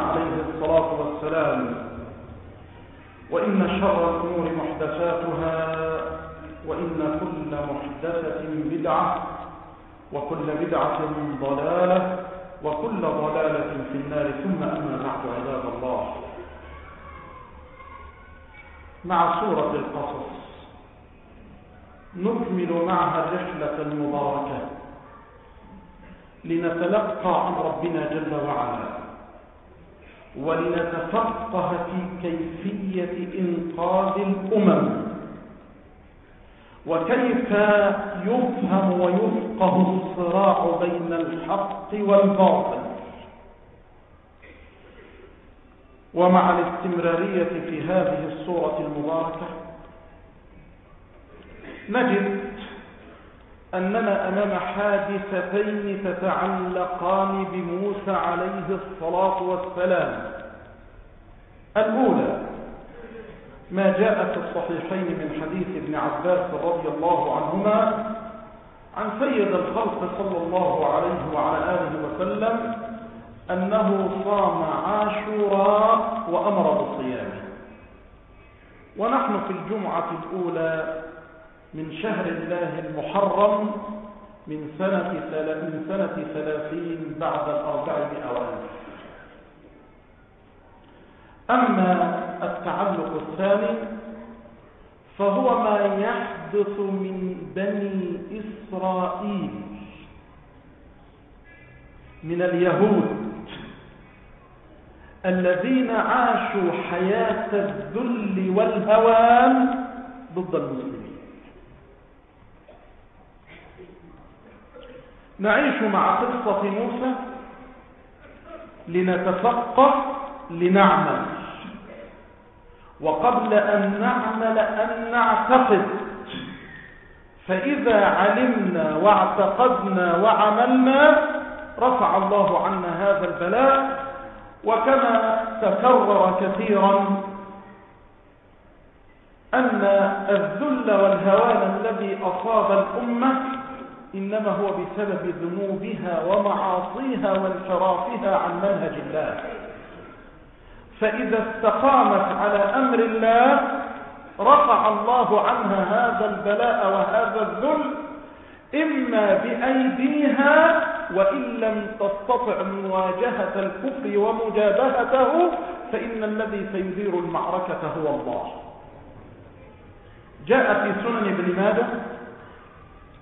عليه الصلاة والسلام. وإن شر الأمور محدثاتها وإن كل محدثة بدعة وكل بدعة ضلالة وكل ضلالة في النار. ثم أما بعد عباد الله. مع سورة القصص نكمل معها الرحلة المباركة. لنتلقى عن ربنا جل وعلا. ولنتفقه في كيفية إنقاذ الأمم. وكيف يفهم ويفقه الصراع بين الحق والباطل. ومع الاستمرارية في هذه الصورة المباركة نجد أننا أمام حادثتين تتعلقان بموسى عليه الصلاة والسلام. الأولى ما جاء في الصحيحين من حديث ابن عباس رضي الله عنهما عن سيد الخلق صلى الله عليه وعلى آله وسلم أنه صام عاشوراء وأمر بالصيام. ونحن في الجمعة الأولى من شهر الله المحرم من سنة من سنة ثلاثين بعد الأربعمائة وألف أما التعلق الثاني فهو ما يحدث من بني إسرائيل من اليهود الذين عاشوا حياة الذل والهوان ضد المسلمين. نعيش مع قصة موسى لنتفقه لنعمل. وقبل أن نعمل أن نعتقد. فإذا علمنا واعتقدنا وعملنا رفع الله عنا هذا البلاء. وكما تكرر كثيرا أن الذل والهوان الذي أصاب الأمة إنما هو بسبب ذنوبها ومعاصيها وانحرافها عن منهج الله. فإذا استقامت على أمر الله رفع الله عنها هذا البلاء وهذا الذل إما بأيديها وإن لم تستطع مواجهة الكفر ومجابهته فإن الذي سيدير المعركة هو الله. جاء في سنن ابن ماجه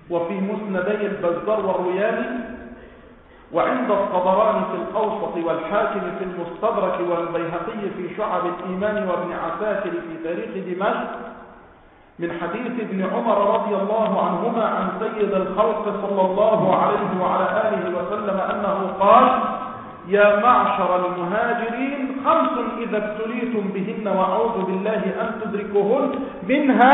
وفي مسندي البزار والرياني وعند الطبراني في الأوسط والحاكم في المستدرك والبيهقي في شعب الإيمان وابن عساكر في تاريخ دمشق من حديث ابن عمر رضي الله عنهما عن سيد الخلق صلى الله عليه وعلى آله وسلم أنه قال يا معشر المهاجرين خمس إذا ابتليتم بهن وأعوذ بالله أن تدركوهن منها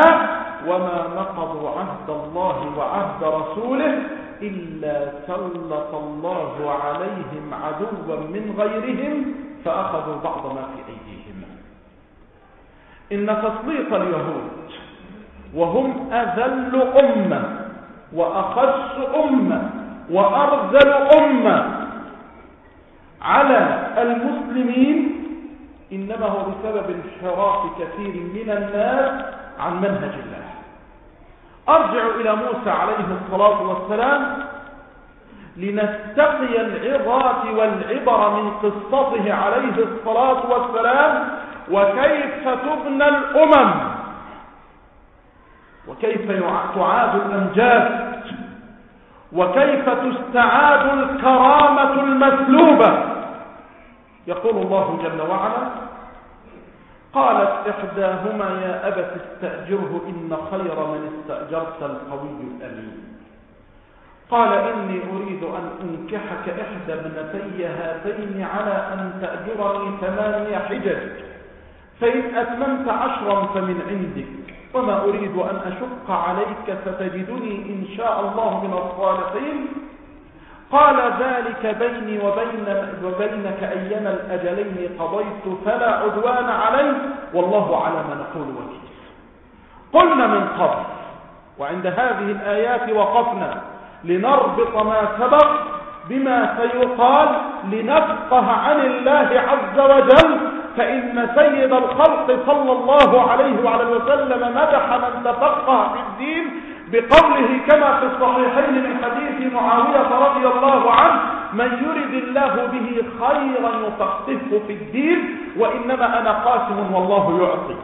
وما نقضوا عهد الله وعهد رسوله إلا سلط الله عليهم عدوا من غيرهم فأخذوا بعض ما في أيديهم. إن تسليط اليهود وهم أذل أمة وأخص أمة وأرذل أمة على المسلمين إنما هو بسبب انحراف كثير من الناس عن منهج الله. أرجع إلى موسى عليه الصلاة والسلام لنستقي العظات والعبر من قصته عليه الصلاة والسلام وكيف تبنى الأمم وكيف تعاد الأمجاد وكيف تستعاد الكرامة المسلوبة. يقول الله جل وعلا قالت إحداهما يا أبت استأجره إن خير من استأجرت القوي الأمين. قال إني أريد أن أنكحك إحدى ابنتي هاتين على أن تأجرني ثمانية حجج فإن أتممت عشرا فمن عندك وما أريد أن أشق عليك ستجدني إن شاء الله من الصالحين. قال ذلك بيني وبين وبينك أيما الأجلين قضيت فلا عدوان علي والله على ما نقول وكيل. قلنا من قبل وعند هذه الآيات وقفنا لنربط ما سبق بما سيقال لنفقه عن الله عز وجل فإن سيد الخلق صلى الله عليه وعلى وسلم مدح من تفقه في الدين بقوله كما في الصحيحين من حديث معاوية رضي الله عنه من يرد الله به خيرا يفقهه في الدين وإنما أنا قاسم والله يعطي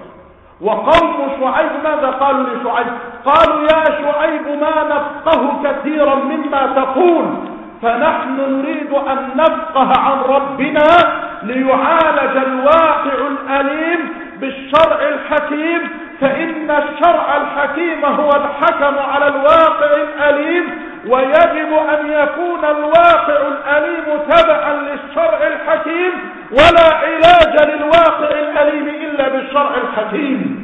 وقوم شعيب ماذا قالوا لشعيب؟ قالوا يا شعيب ما نفقه كثيرا مما تقول فنحن نريد أن نفقه عن ربنا ليعالج الواقع الأليم بالشرع الحكيم فإن الشرع الحكيم هو الحكم على الواقع الأليم ويجب أن يكون الواقع الأليم تبعا للشرع الحكيم ولا علاج للواقع الأليم إلا بالشرع الحكيم.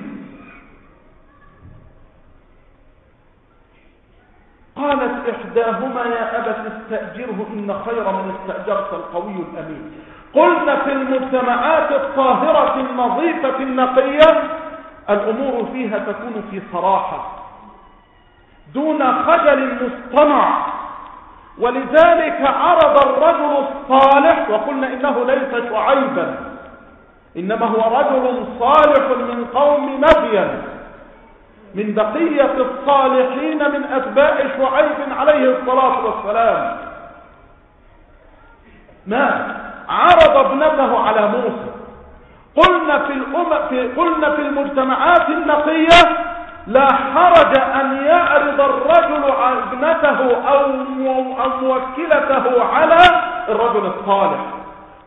قالت إحداهما يا أبت استأجره إن خير من استأجرت القوي الأمين. قلنا في المجتمعات الطاهرة النظيفة النقية الأمور فيها تكون في صراحة دون خجل مصطنع ولذلك عرض الرجل الصالح وقلنا إنه ليس شعيبا إنما هو رجل صالح من قوم مدين من بقية الصالحين من أتباع شعيب عليه الصلاة والسلام. ما؟ عرض ابنته على موسى قلنا في. في... قلنا في المجتمعات النقية لا حرج أن يعرض الرجل ابنته أو موكلته على الرجل الصالح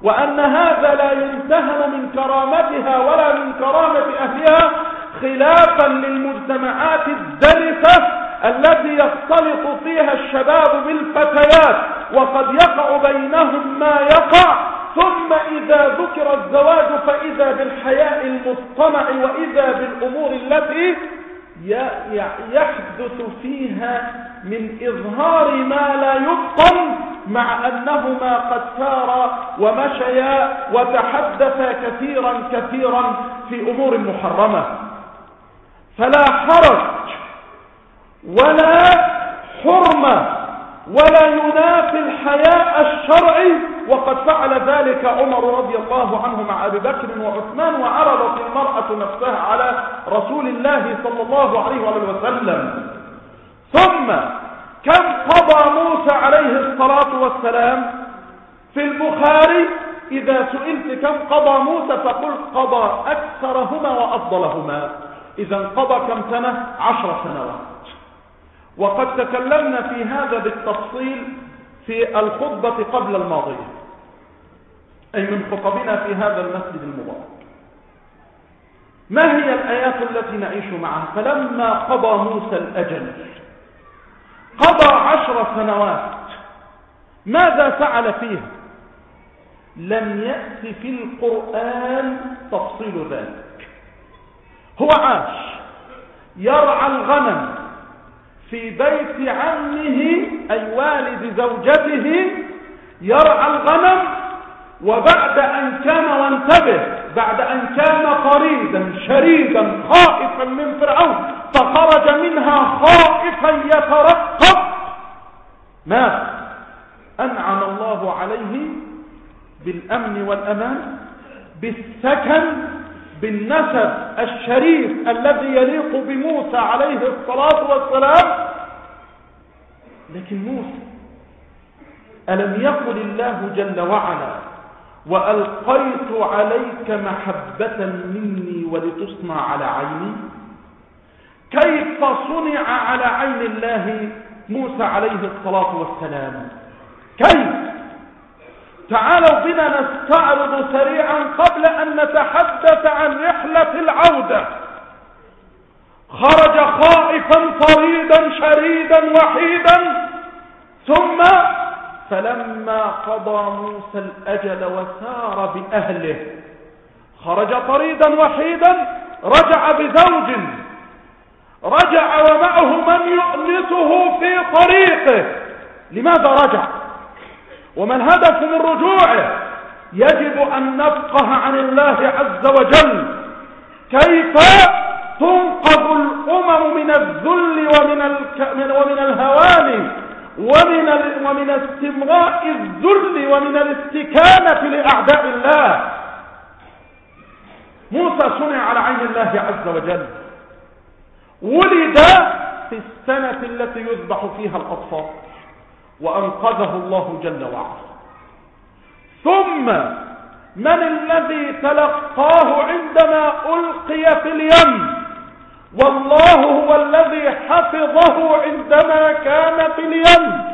وأن هذا لا ينتهن من كرامتها ولا من كرامة أهلها خلافا للمجتمعات الدرسة التي يختلط فيها الشباب بالفتيات وقد يقع بينهم ما يقع ثم إذا ذكر الزواج فإذا بالحياء المصطنع وإذا بالأمور التي يحدث فيها من إظهار ما لا يبطن مع أنهما قد سارا ومشيا وتحدثا كثيرا كثيرا في أمور محرمة. فلا حرج ولا حرمة ولا ينافي الحياء الشرعي. وقد فعل ذلك عمر رضي الله عنه مع أبي بكر وعثمان وعرضت المرأة نفسها على رسول الله صلى الله عليه وسلم. ثم كم قضى موسى عليه الصلاة والسلام في البخاري؟ إذا سئلت كم قضى موسى فقل قضى أكثرهما وأفضلهما. إذا قضى كم سنة؟ عشر سنوات. وقد تكلمنا في هذا بالتفصيل في الخطبة قبل الماضية أي من خطبنا في هذا المسجد المبارك. ما هي الآيات التي نعيش معها؟ فلما قضى موسى الأجل قضى عشر سنوات ماذا فعل فيها؟ لم يأت في القرآن تفصيل ذلك. هو عاش يرعى الغنم في بيت عمه أي والد زوجته يرعى الغنم وبعد أن كان وانتبه بعد أن كان طريدا شريدا خائفا من فرعون فخرج منها خائفا يترقب. مات. أنعم الله عليه بالأمن والأمان بالسكن بالنسب الشريف الذي يليق بموسى عليه الصلاة والسلام. لكن موسى ألم يقل الله جل وعلا وألقيت عليك محبة مني ولتصنع على عيني؟ كيف صنع على عين الله موسى عليه الصلاة والسلام؟ كيف؟ تعالوا بنا نستعرض سريعا قبل أن نتحدث عن رحلة العودة. خرج خائفا طريدا شريدا وحيدا ثم فلما قضى موسى الأجل وسار بأهله خرج طريدا وحيدا رجع بزوج رجع ومعه من يؤنسه في طريقه. لماذا رجع؟ وما الهدف من رجوعه يجب أن نفقه عن الله عز وجل. كيف تنقذ الأمم من الذل ومن, الك... ومن الهوان ومن ومن استمراء الذل ومن الاستكانة لأعداء الله؟ موسى صنع على عين الله عز وجل. ولد في السنة التي يذبح فيها الأطفال. وأنقذه الله جل وعلا. ثم من الذي تلقاه عندما ألقي في اليم؟ والله هو الذي حفظه عندما كان في اليم.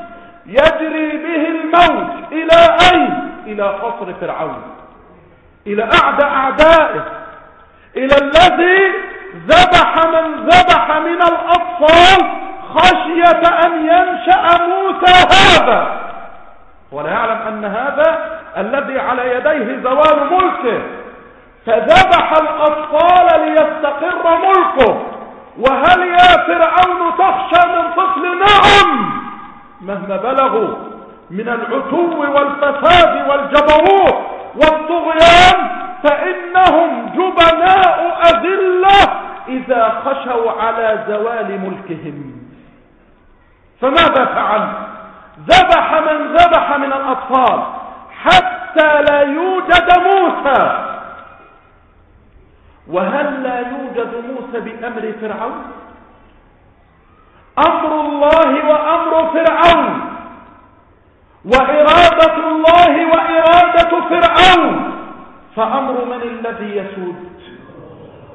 يجري به الموت إلى أين؟ إلى قصر فرعون. إلى أعدى أعدائه. إلى الذي ذبح من ذبح من الأطفال خشية أن ينشأ موسى هذا. ولا يعلم أن هذا الذي على يديه زوال ملكه. فذبح الأطفال ليستقر ملكه. وهل يا فرعون تخشى من طفل نعم؟ مهما بلغوا من العتو والفساد والجبروت والطغيان فإنهم جبناء أذلة إذا خشوا على زوال ملكهم. فماذا فعل؟ ذبح من ذبح من الأطفال حتى لا يوجد موسى. وهل لا يوجد موسى بأمر فرعون؟ أمر الله وأمر فرعون. وإرادة الله وإرادة فرعون. فأمر من الذي يسود؟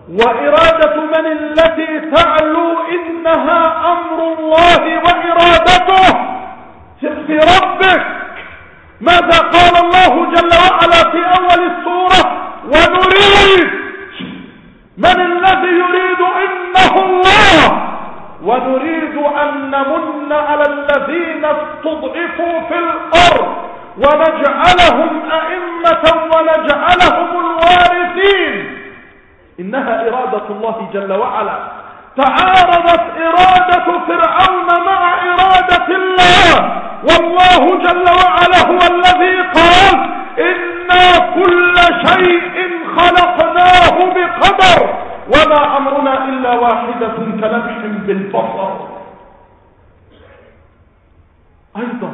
وإرادة من التي تعلو إنها أمر الله وإرادته. في ربك ماذا قال الله جل وعلا في أول السورة؟ ونريد من الذي يريد إنه الله. ونريد أن نمن على الذين استضعفوا في الأرض ونجعلهم أئمة ونجعلهم الوارثين. إنها إرادة الله جل وعلا. تعارضت إرادة فرعون مع إرادة الله. والله جل وعلا هو الذي قال إنا كل شيء خلقناه بقدر وما أمرنا إلا واحدة كلمح بالبصر. أيضا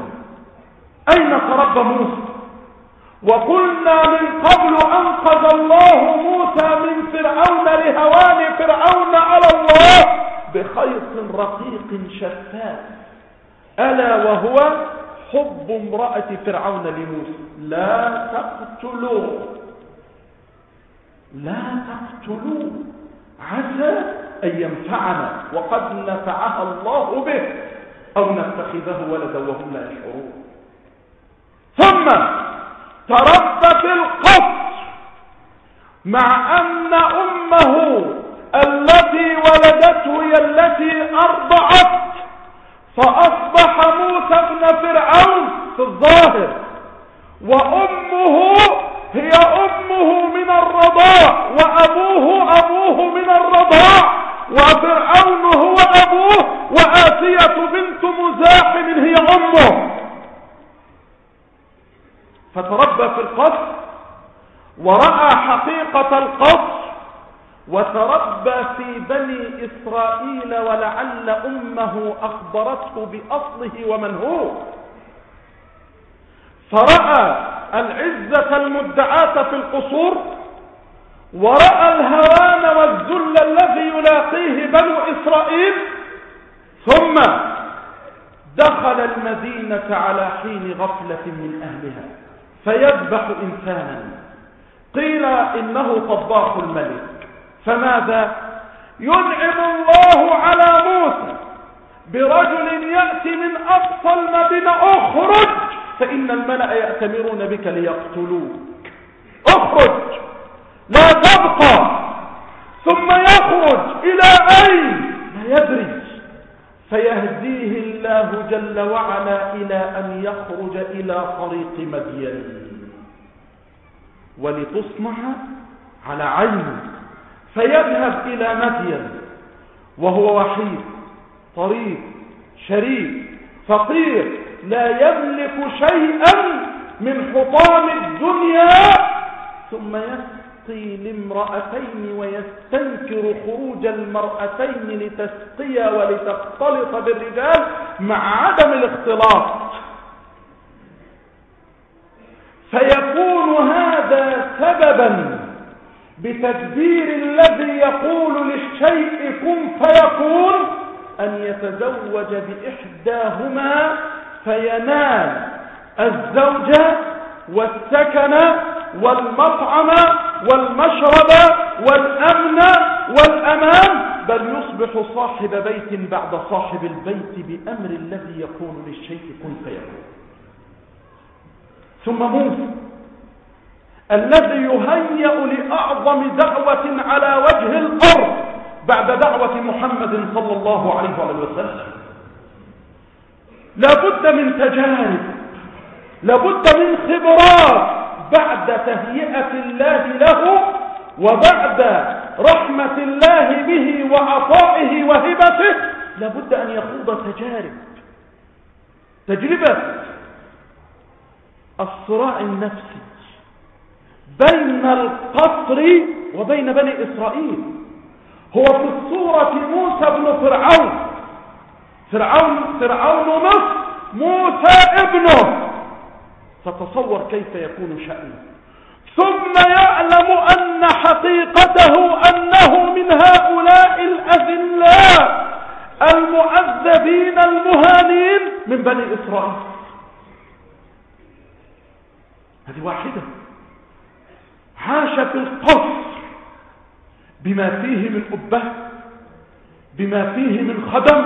أين تربى موسى؟ وقلنا من قبل أنقذ الله موسى من فرعون لهوان فرعون على الله بخيط رقيق شفاف. ألا وهو حب امرأة فرعون لموسى. لا تقتلوه. لا تقتلوه. عسى أن ينفعنا. وقد نفعها الله به. أو نتخذه ولدا وهم لا يشعرون. ثم تربى في القصر مع أن أمه التي ولدته هي التي أرضعت فأصبح موسى ابن فرعون في الظاهر وأمه هي أمه من الرضاع وأبوه أبوه من الرضاع وفرعون هو أبوه وآسية بنت مزاحم هي أمه. فتربى في القصر ورأى حقيقة القصر وتربى في بني إسرائيل ولعل أمه أخبرته بأصله ومن هو. فرأى العزة المدعاة في القصور ورأى الهوان والذل الذي يلاقيه بنو إسرائيل ثم دخل المدينة على حين غفلة من أهلها. فيذبح إنسانا. قيل إنه طباخ الملك. فماذا؟ ينعم الله على موسى برجل يأتي من أقصى المدينة أخرج! فإن الملأ يأتمرون بك ليقتلوك. اخرج! لا تبقى! ثم يخرج إلى أين؟ لا يدري. فيهديه الله جل وعلا إلى أن يخرج إلى طريق مدين ولتصنع على عينه فيذهب إلى مدين. وهو وحيد طريق شريف فقير لا يملك شيئا من حطام الدنيا. ثم يسقي لامرأتين ويستنكر خروج المرأتين لتسقيا ولتختلط بالرجال مع عدم الاختلاط. فيكون هذا سببا بتدبير الذي يقول للشيء كن فيكون أن يتزوج بإحداهما فينال الزوجة والسكن والمطعم والمشرب والأمن والأمان بل يصبح صاحب بيت بعد صاحب البيت بأمر الذي يقول للشيء كن فيكون. ثم موسى الذي يهيأ لأعظم دعوة على وجه الأرض بعد دعوة محمد صلى الله عليه وسلم. لابد من تجارب لابد من خبرات بعد تهيئة الله له وبعد رحمة الله به وعطائه وهبته لابد أن يخوض تجارب. تجربة الصراع النفسي بين القصر وبين بني إسرائيل. هو في الصورة موسى بن فرعون. فرعون فرعون مصر موسى ابنه. فتصور كيف يكون شأنه. ثم يعلم أن حقيقته أنه من هؤلاء الأذلاء المعذبين المهانين من بني إسرائيل. هذه واحدة. عاش في القصر بما فيه من أبه بما فيه من خدم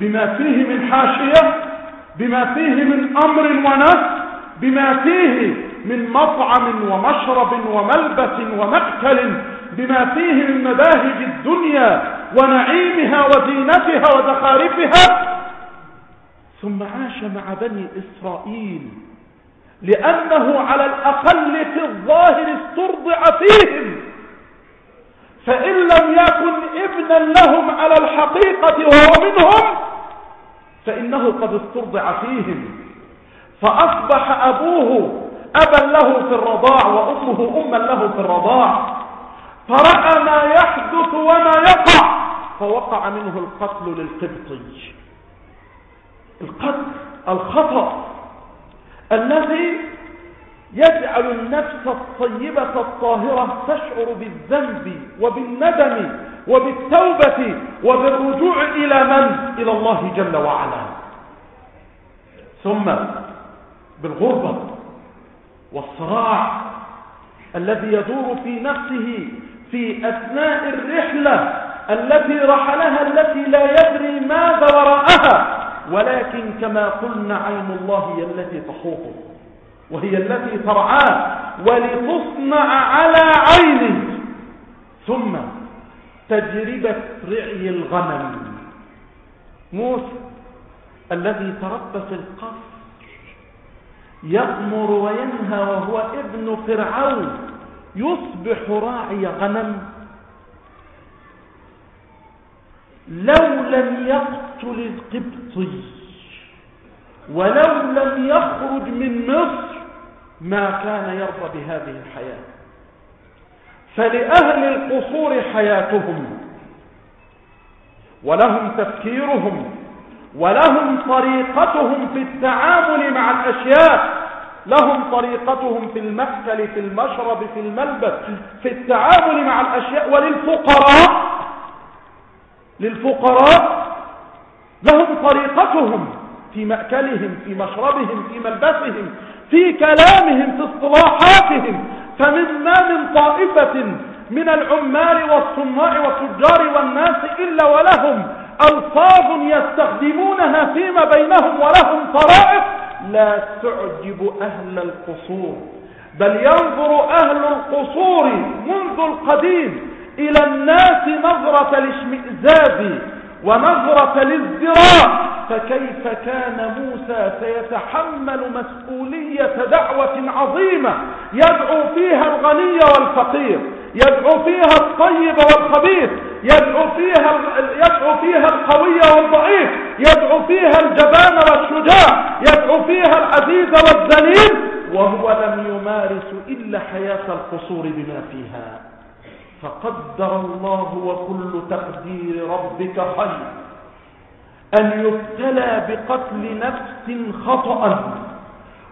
بما فيه من حاشية بما فيه من أمر ونس بما فيه من مطعم ومشرب وملبس ومأكل بما فيه من مباهج الدنيا ونعيمها وزينتها وزخارفها. ثم عاش مع بني إسرائيل لأنه على الأقل في الظاهر استرضع فيهم. فإن لم يكن ابنا لهم على الحقيقة وهو منهم فإنه قد استرضع فيهم. فأصبح أبوه أبا له في الرضاع وأمه أما له في الرضاع. فرأى ما يحدث وما يقع فوقع منه القتل للقبطي. القتل الخطأ الذي يجعل النفس الطيبة الطاهرة تشعر بالذنب وبالندم وبالتوبة وبالرجوع إلى من؟ إلى الله جل وعلا. ثم بالغربة والصراع الذي يدور في نفسه في أثناء الرحلة التي رحلها التي لا يدري ماذا وراءها ولكن كما قلنا عين الله هي التي تحوطه وهي التي ترعاه ولتصنع على عينه. ثم تجربة رعي الغنم. موسى الذي تربى في القصر يأمر وينهى وهو ابن فرعون. يصبح راعي غنم. لو لم يقتل القبطي ولو لم يخرج من مصر ما كان يرضى بهذه الحياة. فلأهل القصور حياتهم ولهم تفكيرهم ولهم طريقتهم في التعامل مع الأشياء. لهم طريقتهم في المأكل في المشرب في الملبس في التعامل مع الأشياء. وللفقراء للفقراء لهم طريقتهم في مأكلهم في مشربهم في ملبسهم في كلامهم في اصطلاحاتهم. فمما من طائفة من العمال والصناع والتجار والناس إلا ولهم ألفاظ يستخدمونها فيما بينهم ولهم طرائق لا تعجب أهل القصور. بل ينظر أهل القصور منذ القديم إلى الناس نظرة الاشمئزاز ونظرة الازدراء فكيف كان موسى سيتحمل مسؤولية دعوة عظيمة يدعو فيها الغني والفقير؟ يدعو فيها الطيب والخبيث يدعو فيها يدعو فيها القوي والضعيف يدعو فيها الجبان والشجاع يدعو فيها العزيز والذليل وهو لم يمارس إلا حياة القصور بما فيها. فقدر الله وكل تقدير ربك خير. أن يبتلى بقتل نفس خطأ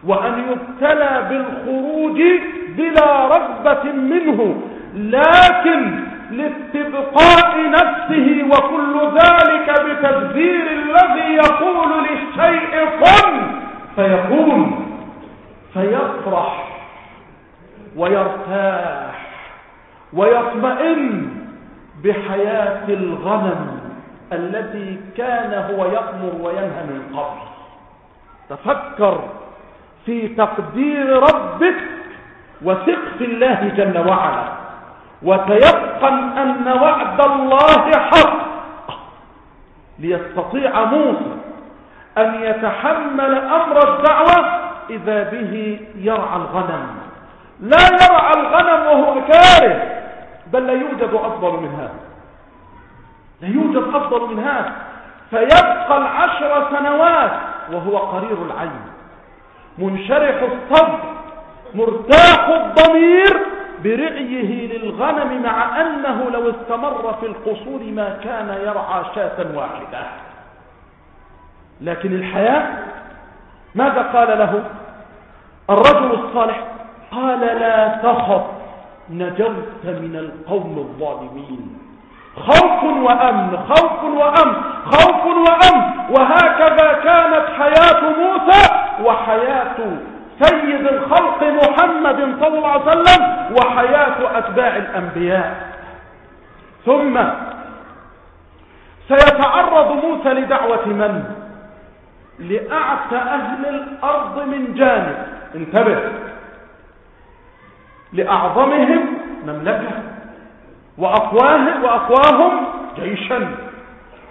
وأن يبتلى بالخروج بلا رغبة منه لكن لاستبقاء نفسه وكل ذلك بتدبير الذي يقول للشيء كن فيكون فيفرح ويرتاح ويطمئن بحياة الغنم التي كان هو يأمر وينهى من قبل. تفكر في تقدير ربك وثق في الله جل وعلا. وتيقن أن وعد الله حق. ليستطيع موسى أن يتحمل أمر الدعوة إذا به يرعى الغنم. لا يرعى الغنم وهو كاره بل لا يوجد أفضل من هذا. لا يوجد أفضل من هذا. فيبقى العشر سنوات وهو قرير العين منشرح الصدر مرتاح الضمير برعيه للغنم مع أنه لو استمر في القصور ما كان يرعى شاة واحدة. لكن الحياة ماذا قال له؟ الرجل الصالح قال لا تخف نجوت من القوم الظالمين. خوف وأمن خوف وأمن خوف وأمن. وهكذا كانت حياة موسى وحياة سيد الخلق محمد صلى الله عليه وسلم وحياة أتباع الأنبياء. ثم سيتعرض موسى لدعوة من؟ لأعتى أهل الأرض من جانب. انتبه. لأعظمهم مملكة. وأقواهم, جيشا.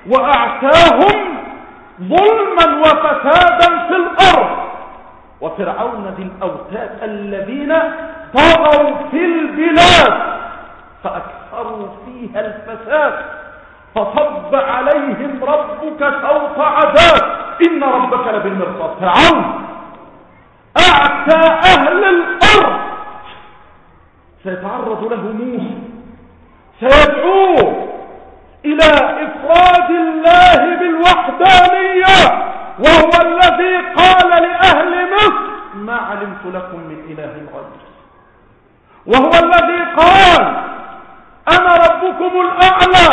وأعتاهم ظلما وفسادا في الأرض. وفرعون ذي الأوتاد الذين طغوا في البلاد فأكثروا فيها الفساد فصب عليهم ربك سوط عذاب. إن ربك لبالمرصاد. فرعون أعتى أهل الأرض. سيتعرض له موسى سيدعوه إلى إفراد الله بالوحدانية. وهو الذي قال لأهل مصر ما علمت لكم من إله غيري. وهو الذي قال أنا ربكم الأعلى.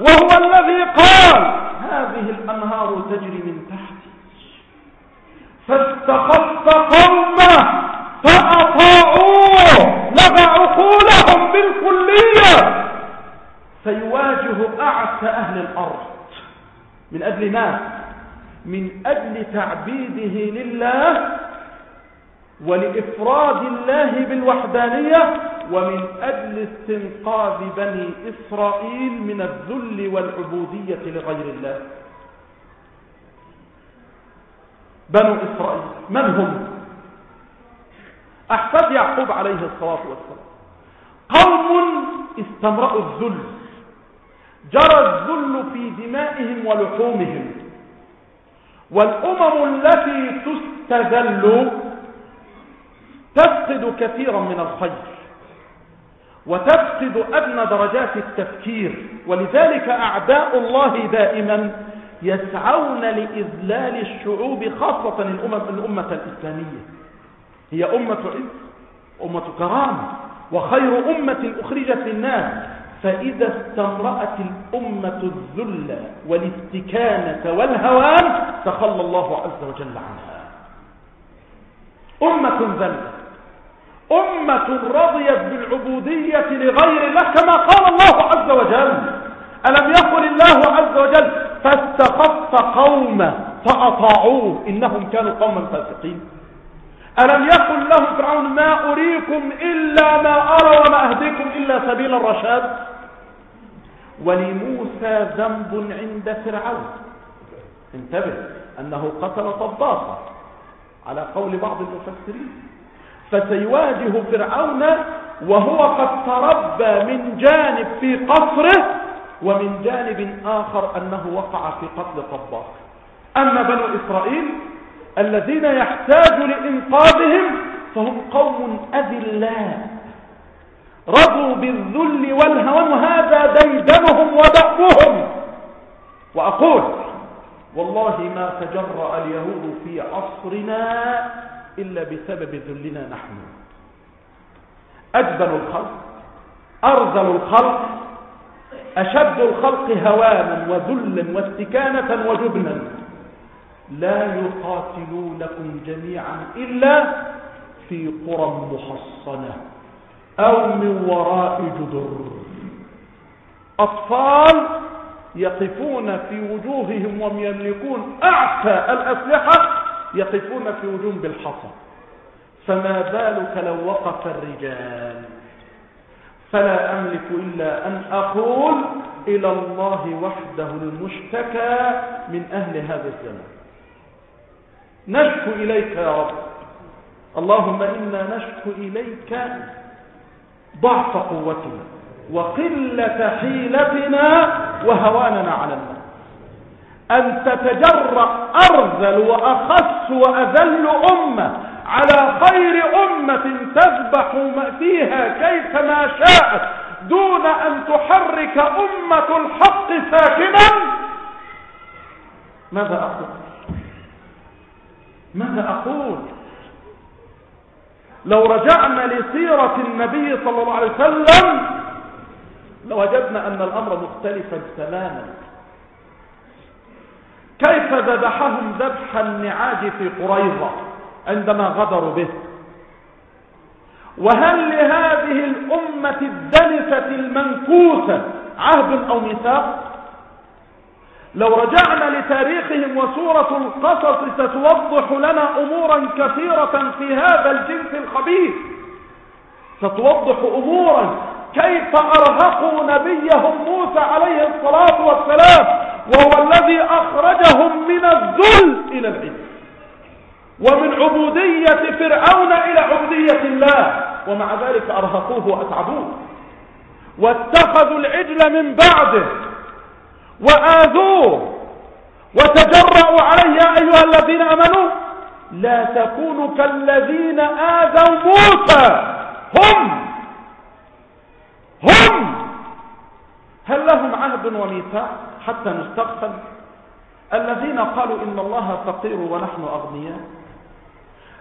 وهو الذي قال هذه الأنهار تجري من تحتي فاستخف قومه فأطاعوه لغى عقولهم بالكلية. فيواجه أعسى أهل الأرض. من أجل ماذا من أجل تعبيده لله ولإفراد الله بالوحدانية ومن أجل استنقاذ بني إسرائيل من الذل والعبودية لغير الله. بنو إسرائيل من هم؟ أحفاد يعقوب عليه الصلاة والسلام. قوم استمرأوا الذل جرى الذل في دمائهم ولحومهم. والأمم التي تستذل تفقد كثيرا من الخير وتفقد أدنى درجات التفكير ولذلك أعداء الله دائما يسعون لإذلال الشعوب خاصة الأمم الأمة الإسلامية. هي أمة عز أمة كرامة وخير أمة أخرجت للناس. فإذا استمرأت الأمة الذل والاستكانة والهوان تخلى الله عز وجل عنها. أمة ذلة. أمة رضيت بالعبودية لغير الله كما قال الله عز وجل. ألم يقل الله عز وجل فاستخف قوم فأطاعوه. إنهم كانوا قوما فاسقين. ألم يقل لهم فرعون ما أريكم إلا ما أرى وما أهديكم إلا سبيل الرشاد؟ ولموسى ذنب عند فرعون. انتبه أنه قتل طباقة على قول بعض المفسرين. فسيواجه فرعون وهو قد تربى من جانب في قصره ومن جانب آخر أنه وقع في قتل طباق أما بنو إسرائيل الذين يحتاج لإنقاذهم فهم قوم أذلاء رضوا بالذل والهوان وهذا ديدنهم ودأبهم وأقول والله ما تجرأ اليهود في عصرنا إلا بسبب ذلنا نحن. أجبن الخلق أرذل الخلق أشد الخلق هوانا وذلا واستكانة وجبنا. لا يقاتلونكم جميعا إلا في قرى محصنة أو من وراء جدر. أطفال يقفون في وجوههم وهم يملكون أعتى الأسلحة يقفون في وجوه بالحصى. فما بالك لو وقف الرجال؟ فلا أملك إلا أن أقول إلى الله وحده المشتكى من أهل هذا الزمان. نشكو إليك يا رب. اللهم إنا نشكو إليك ضعف قوتنا وقلة حيلتنا وهواننا على الناس. أن تتجرأ أرذل وأخص وأذل أمة على خير أمة تذبح فيها كيفما شاءت دون أن تحرك أمة الحق ساكنا. ماذا أقول؟ ماذا أقول؟ لو رجعنا لسيرة النبي صلى الله عليه وسلم لوجدنا أن الأمر مختلفا تماما. كيف ذبحهم ذبح النعاج في قريظة عندما غدروا به؟ وهل لهذه الأمة الدنسة المنكوسة عهد أو ميثاق؟ لو رجعنا لتاريخهم وسورة القصص ستوضح لنا أمورا كثيرة في هذا الجنس الخبيث. ستوضح أمورا كيف أرهقوا نبيهم موسى عليه الصلاة والسلام وهو الذي أخرجهم من الذل إلى العز ومن عبودية فرعون إلى عبودية الله. ومع ذلك أرهقوه وأتعبوه. واتخذوا العجل من بعده. وآذوه وتجرأوا عليه يا أيها الذين أمنوا لا تكونوا كالذين آذوا موسى. هم هم. هل لهم عهد وميثاق حتى نستغفل الذين قالوا إن الله فقير ونحن أغنياء.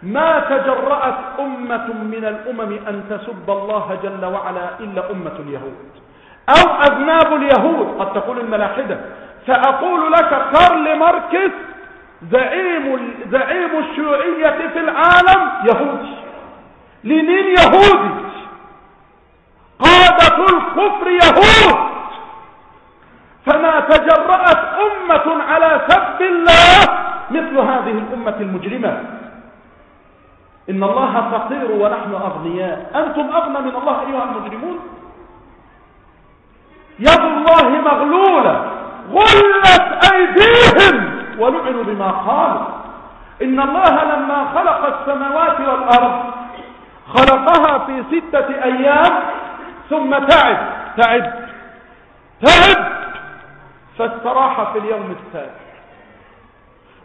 ما تجرأت أمة من الأمم أن تسب الله جل وعلا إلا أمة اليهود. أو أذناب اليهود. قد تقول الملاحدة. سأقول لك كارل ماركس زعيم, زعيم الشيوعية في العالم يهودي. لينين يهودي. قادة الكفر يهود. فما تجرأت أمة على سب الله مثل هذه الأمة المجرمة. إن الله فقير ونحن أغنياء. أنتم أغنى من الله أيها المجرمون؟ يد الله مغلولة غلت أيديهم ولعنوا بما قالوا. إن الله لما خلق السماوات والأرض خلقها في ستة أيام ثم تعب تعب تعب فاستراح في اليوم الثالث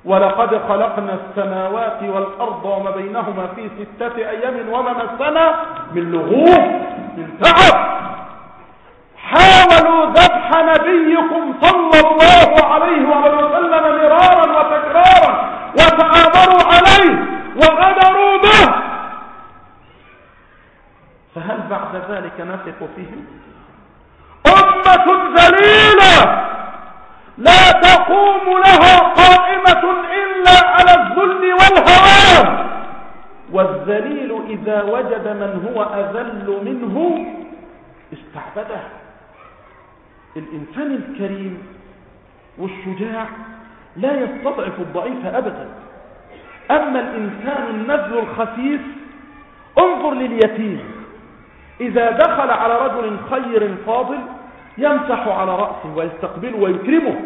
ولقد خلقنا السماوات والأرض وما بينهما في ستة أيام وما مسنا من لغوب من تعب. حاولوا ذبح نبيكم صلى الله عليه وسلم مرارا وتكرارا وتآمروا عليه وغدروا به. فهل بعد ذلك نثق فيه أمة ذليلة لا تقوم لها قائمة إلا على الذل والهوان والذليل إذا وجد من هو أذل منه استعبده. الإنسان الكريم والشجاع لا يستضعف الضعيف أبدا. أما الإنسان النزل الخسيس انظر لليتيم. إذا دخل على رجل خير فاضل يمسح على رأسه ويستقبله ويكرمه.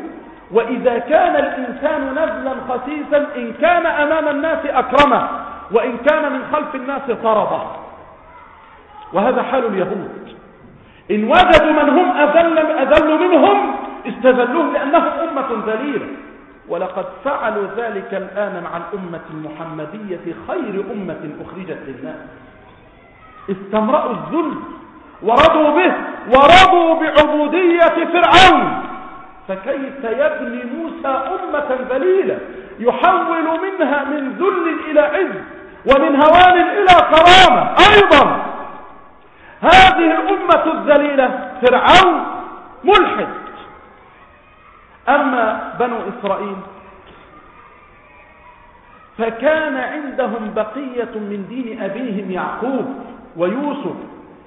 وإذا كان الإنسان نزلا خسيسا إن كان أمام الناس أكرمه وإن كان من خلف الناس طرده وهذا حال اليهود. إن وجدوا من هم أذل, أذل منهم استذلوهم لأنهم أمة ذليلة. ولقد فعلوا ذلك الآن مع الأمة المحمدية خير أمة أخرجت للناس. استمرأوا الذل ورضوا به ورضوا بعبودية فرعون. فكيف يبني موسى أمة ذليلة؟ يحول منها من ذل إلى عز ومن هوان إلى كرامة. أيضا هذه الأمة الذليلة فرعون ملحد. أما بنو إسرائيل فكان عندهم بقية من دين أبيهم يعقوب ويوسف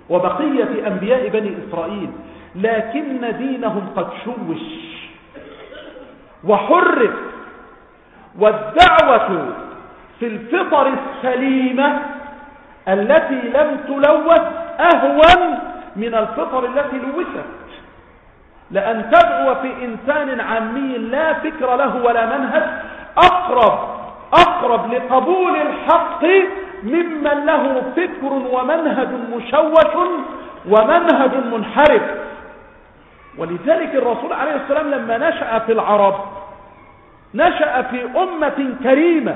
وبقية أنبياء بني إسرائيل لكن دينهم قد شوش وحرف والدعوة في الفطر السليمة التي لم تلوث أهون من الفطر التي لوثت. لأن تدعو في إنسان عامي لا فكر له ولا منهج أقرب أقرب لقبول الحق ممن له فكر ومنهج مشوش ومنهج منحرف. ولذلك الرسول عليه السلام لما نشأ في العرب نشأ في أمة كريمة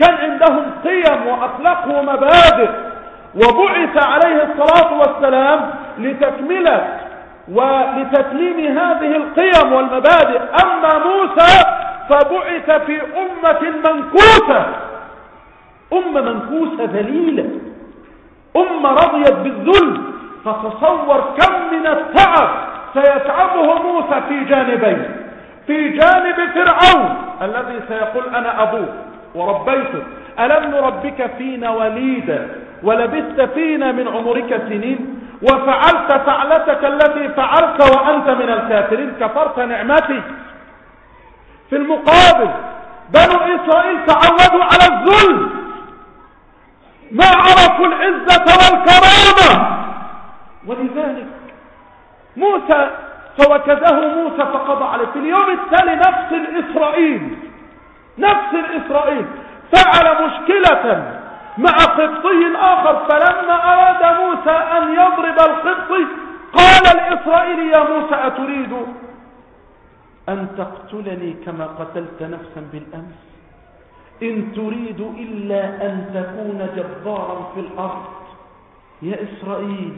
كان عندهم قيم وأخلاق ومبادئ. وبعث عليه الصلاة والسلام لتكملة ولتسليم هذه القيم والمبادئ. أما موسى فبعث في أمة منكوسة. أمة منكوسة ذليلة. أمة رضيت بالذل. فتصور كم من التعب سيتعبه موسى في جانبين. في جانب فرعون الذي سيقول أنا أبوك وربيتك ألم نربك فينا وليدا؟ ولبثت فينا من عمرك سنين وفعلت فعلتك التي فعلت وأنت من الكافرين. كفرت نعمتي. في المقابل بنو إسرائيل تعودوا على الذل. ما عرفوا العزة والكرامة. ولذلك موسى فوكزه موسى فقضى عليه. في اليوم التالي نفس الإسرائيل نفس الإسرائيل فعل مشكلة مع قبطي آخر فلما أراد موسى أن يضرب القبطي قال الإسرائيلي يا موسى أتريد أن تقتلني كما قتلت نفسا بالأمس؟ إن تريد إلا أن تكون جبارا في الأرض. يا إسرائيل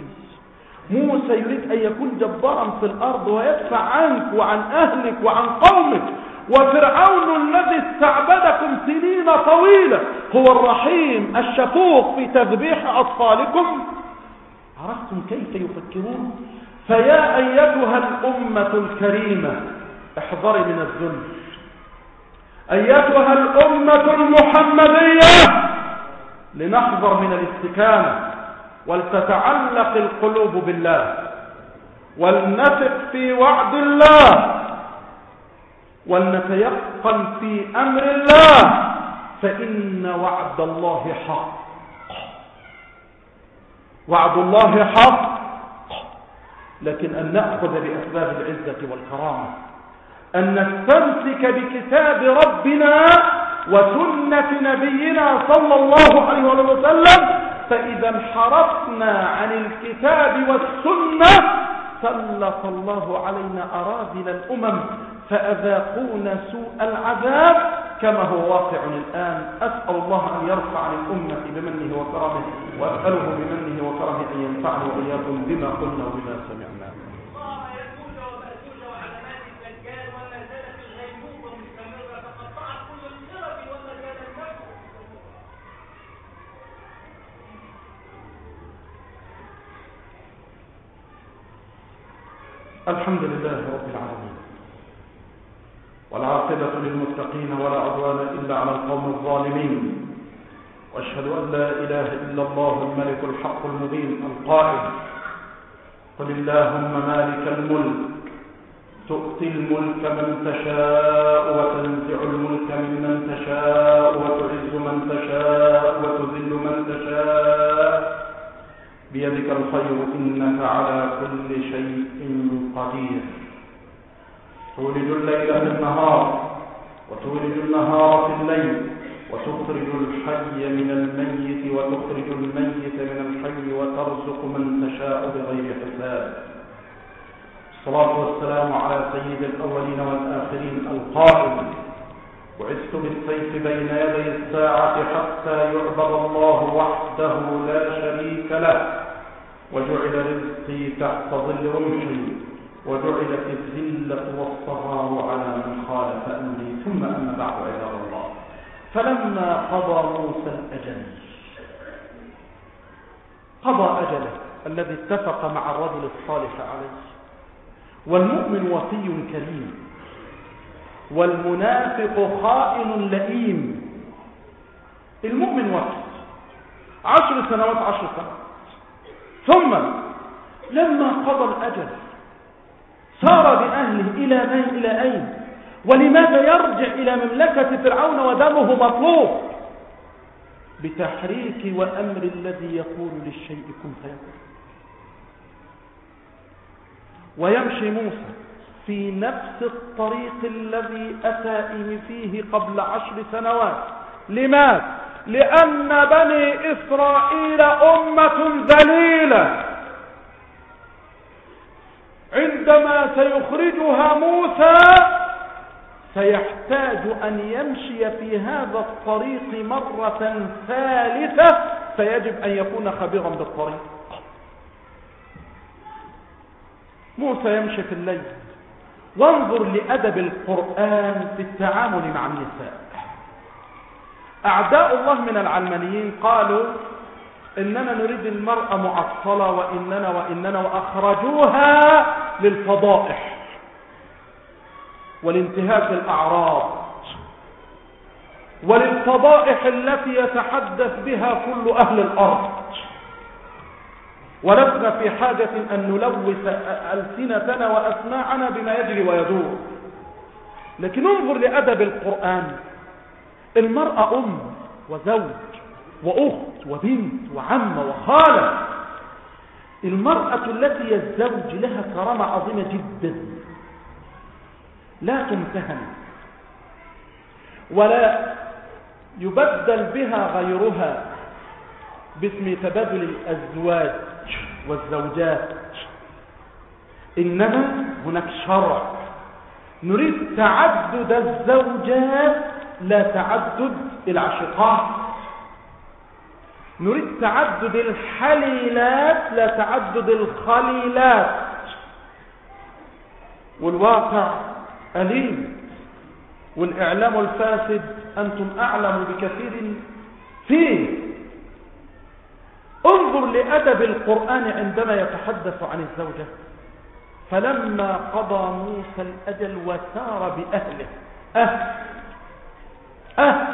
موسى يريد أن يكون جبارا في الأرض ويدفع عنك وعن أهلك وعن قومك. وفرعون الذي استعبدكم سنين طويلة هو الرحيم الشفوق في تذبيح أطفالكم. عرفتم كيف يفكرون؟ فيا أيتها الأمة الكريمة احذري من الذل. أيتها الأمة المحمدية لنحذر من الاستكانة. ولتتعلق القلوب بالله. ولنثق في وعد الله. ولنتيقن في أمر الله فإن وعد الله حق. وعد الله حق لكن أن نأخذ بأسباب العزة والكرامة أن نستمسك بكتاب ربنا وسنة نبينا صلى الله عليه وسلم فإذا انحرفنا عن الكتاب والسنة سلط الله علينا أراذل الأمم فأذاقونا سوء العذاب كما هو واقع الآن. أسأل الله أن يرفع عن الأمة بمنه وكرمه وأسأله بمنه وكرمه أن ينفعه وإياكم بما قلنا وبما سمعنا. الحمد لله والعاقبة للمتقين ولا عدوان إلا على القوم الظالمين. وأشهد أن لا إله إلا الله الملك الحق المبين القائل. قل اللهم مالك الملك تؤتي الملك من تشاء وتنزع الملك ممن تشاء وتعز من تشاء وتذل من تشاء. بيدك الخير إنك على كل شيء قدير. تولد الليل في النهار وتولد النهار في الليل وتخرج الحي من الميت وتخرج الميت من الحي وترزق من تشاء بغير حساب. الصلاة والسلام على سيد الأولين والآخرين القائم. وعزت بالسيف بين يدي الساعة حتى يعبد الله وحده لا شريك له وجعل رزقي تحت ظل رمحي وجعلت الذلة والصغار على من خالف أمري ثم أما بعد عباد الله. فلما قضى موسى الأجل قضى أجله الذي اتفق مع الرجل الصالح عليه. والمؤمن وفي كريم والمنافق خائن لئيم. المؤمن وفي عشر سنوات عشر سنوات. ثم لما قضى الأجل سار بأهله إلى أين إلى أين؟ ولماذا يرجع إلى مملكة فرعون ودمه مطلوب؟ بتحريك وأمر الذي يقول للشيء كن فيكون. ويمشي موسى في نفس الطريق الذي أتى فيه قبل عشر سنوات. لماذا؟ لأن بني إسرائيل أمة ذليلة. عندما سيخرجها موسى سيحتاج أن يمشي في هذا الطريق مرة ثالثة فيجب أن يكون خبيرا بالطريق. موسى يمشي في الليل. وانظر لأدب القرآن في التعامل مع النساء. أعداء الله من العلمانيين قالوا إننا نريد المرأة معطلة وإننا وإننا وأخرجوها للفضائح والانتهاك الأعراض وللفضائح التي يتحدث بها كل أهل الأرض. ولسنا في حاجة أن نلوث ألسنتنا وأسماعنا بما يجري ويدور. لكن انظر لأدب القرآن. المرأة أم وزوج وأخت وبنت وعمة وخالة المرأة التي الزوج لها كرامة عظيمة جدا. لا تمتهن ولا يبدل بها غيرها باسم تبادل الأزواج والزوجات. إنما هناك شرع. نريد تعدد الزوجات لا تعدد العشقات نريد تعدد الحليلات لا تعدد الخليلات. والواقع أليم. والإعلام الفاسد أنتم أعلم بكثير فيه. انظر لأدب القرآن عندما يتحدث عن الزوجة. فلما قضى موسى الأجل وسار بأهله. أهل أهل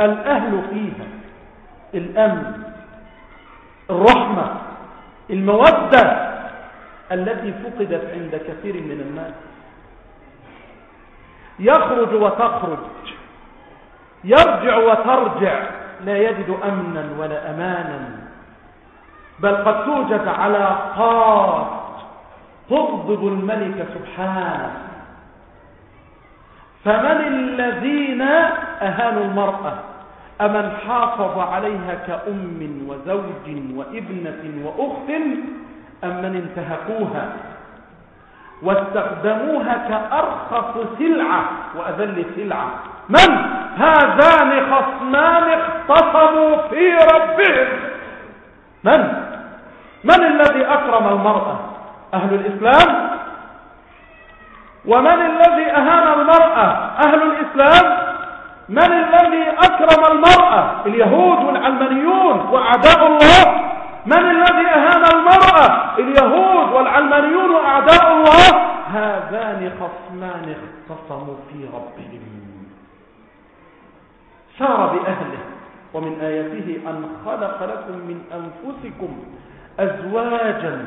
الأهل فيها. الأمن الرحمة المودة التي فقدت عند كثير من الناس. يخرج وتخرج يرجع وترجع لا يجد أمنا ولا أمانا بل قد توجد علاقات. تغضب الملك سبحانه. فمن الذين أهانوا المرأة؟ أمن حافظ عليها كأم وزوج وابنة وأخت أم من انتهكوها؟ واستخدموها كأرخص سلعة. وأذل سلعة. من؟ هذان خصمان اختصموا في ربهم. من؟ من الذي أكرم المرأة؟ أهل الإسلام. ومن الذي أهان المرأة؟ أهل الإسلام. من الذي أكرم المرأة اليهود والعلمانيون وأعداء الله. من الذي أهان المرأة اليهود والعلمانيون وأعداء الله. هذان خصمان اختصموا في ربهم. سار بأهله. ومن آياته أن خلق لكم من أنفسكم أزواجا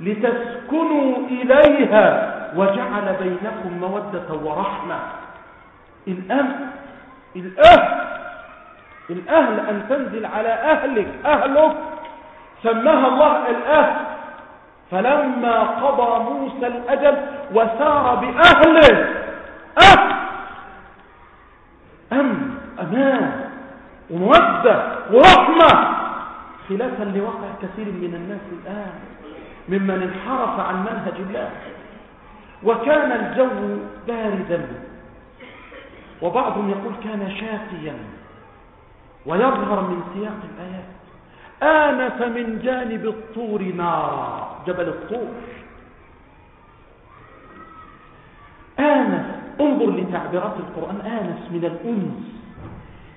لتسكنوا إليها وجعل بينكم مودة ورحمة. الأهل الأهل الأهل أن تنزل على أهلك أهلك. سماها الله الأهل. فلما قضى موسى الأجل وسار بأهله أهل. أمن أمان ومودة ورحمة. خلافا لواقع كثير من الناس الآن ممن انحرف عن منهج الله. وكان الجو باردا. وبعضهم يقول كان شاتيا ويظهر من سياق الآيات. آنس من جانب الطور نارا جبل الطور. آنس انظر لتعبيرات القرآن. آنس من الأنس.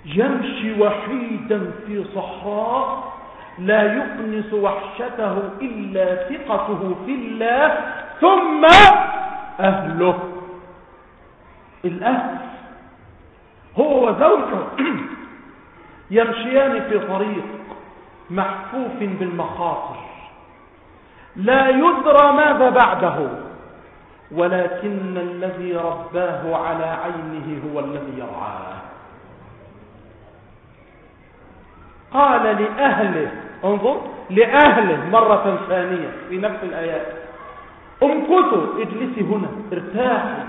يمشي وحيدا في صحراء لا يؤنس وحشته إلا ثقته في الله ثم أهله. الأهل هو وزوجه يمشيان في طريق محفوف بالمخاطر. لا يدرى ماذا بعده ولكن الذي رباه على عينه هو الذي يرعاه. قال لأهله انظر لأهله مرة ثانية في نفس الآيات. امكثوا اجلسي هنا ارتاحي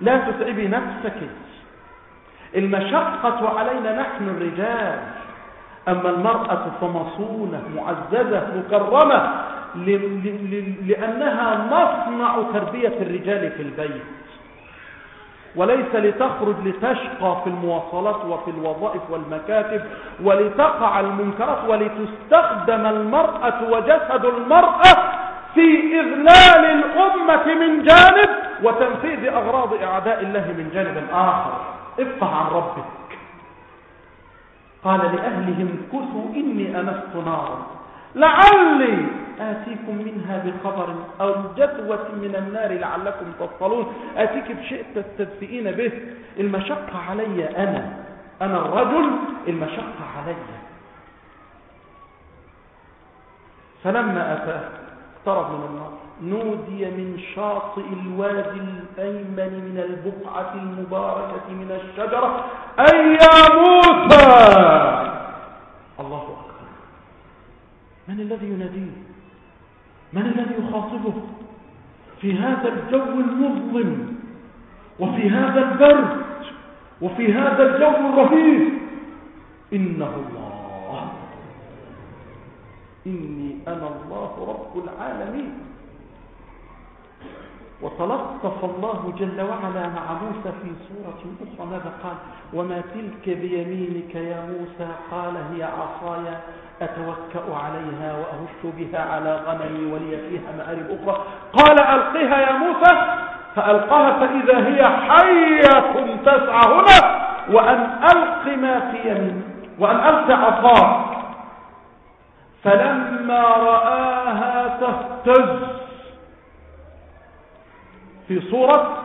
لا تتعبي نفسك. المشقة علينا نحن الرجال. أما المرأة فمصونة معززة مكرمة لأنها مصنع تربية الرجال في البيت. وليس لتخرج لتشقى في المواصلات وفي الوظائف والمكاتب ولتقع المنكرات ولتستخدم المرأة وجسد المرأة في إذلال الأمة من جانب وتنفيذ أغراض أعداء الله من جانب آخر. افقه عن ربك. قال لأهلهم كثوا إني أنست نارا. لعلي آتيكم منها بخبر أو جدوة من النار لعلكم تصلون آتيك بشيء تستدفئين به. المشقة علي أنا أنا الرجل المشقة علي. فلما أتاه اقترب من النار. نودي من شاطئ الوادي الأيمن من البقعة المباركة من الشجرة أي يا موسى! الله أكبر. من الذي يناديه؟ من الذي يخاطبه؟ في هذا الجو المظلم وفي هذا البرد وفي هذا الجو الرهيب. إنه الله. إني أنا الله رب العالمين. وتلطف الله جل وعلا مع موسى في سورة أخرى. ماذا قال؟ وما تلك بيمينك يا موسى؟ قال هي عصاي أتوكأ عليها وأهش بها على غنمي ولي فيها مآرب أخرى. قال ألقها يا موسى. فألقاها فإذا هي حية تسعى هنا. وأن ألق ما في يمين وأن ألق عصاه فلما رآها تهتز. في صورة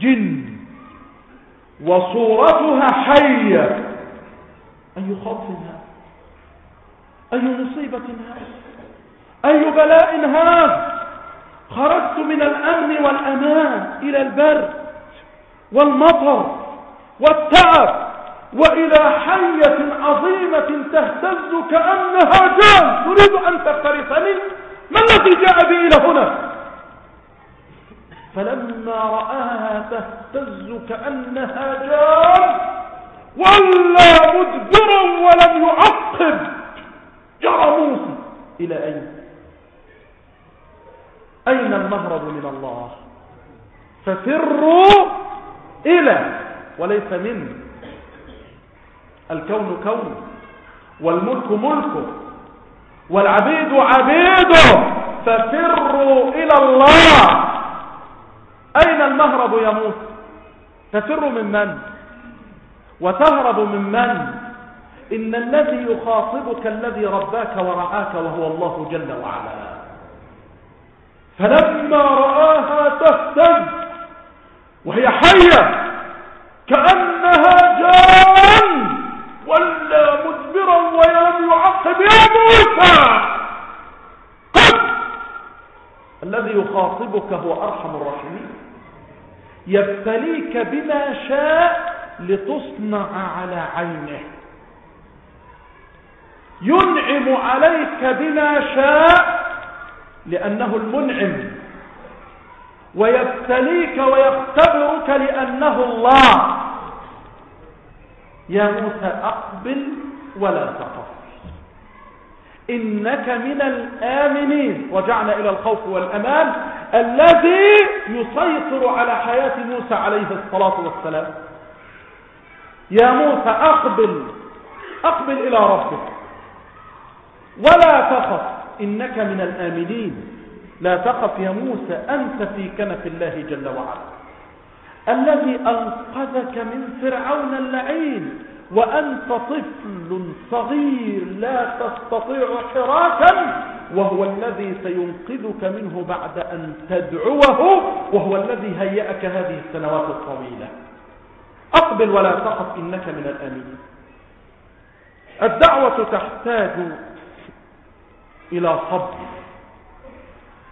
جن وصورتها حية. أي خوف هذا؟ أي مصيبة هذا؟ أي بلاء هذا؟ خرجت من الأمن والأمان إلى البرد والمطر والتعب وإلى حية عظيمة تهتز كأنها جان. تريد أن تفترسني؟ ما الذي جاء بي إلى هنا؟ فلما رآها تهتز كأنها جان ولا مدبرا ولم يعقب. جرى موسى إلى أين؟ أين المهرب من الله؟ ففروا إلى وليس من. الكون كون والملك ملك والعبيد عبيد ففروا إلى الله. أين المهرب يا موسى؟ تفر من من؟ وتهرب من من؟ إن الذي يخاطبك الذي رباك ورعاك وهو الله جل وعلا. فلما رآها تهتز وهي حية كأنها جان ولا مدبرا ولم يعقب يا موسى قد الذي يخاطبك هو أرحم الراحمين. يبتليك بما شاء لتصنع على عينه. ينعم عليك بما شاء لأنه المنعم. ويبتليك ويختبرك لأنه الله. يا موسى أقبل ولا تخف إنك من الآمنين. وجعنا إلى الخوف والأمان الذي يسيطر على حياة موسى عليه الصلاة والسلام. يا موسى أقبل أقبل إلى ربك. ولا تخف إنك من الآمنين. لا تخف يا موسى أنت في كنف الله جل وعلا. الذي أنقذك من فرعون اللعين. وأنت طفل صغير لا تستطيع حراكا وهو الذي سينقذك منه بعد أن تدعوه وهو الذي هيأك هذه السنوات الطويلة. أقبل ولا تخف إنك من الآمنين الدعوة تحتاج إلى صبر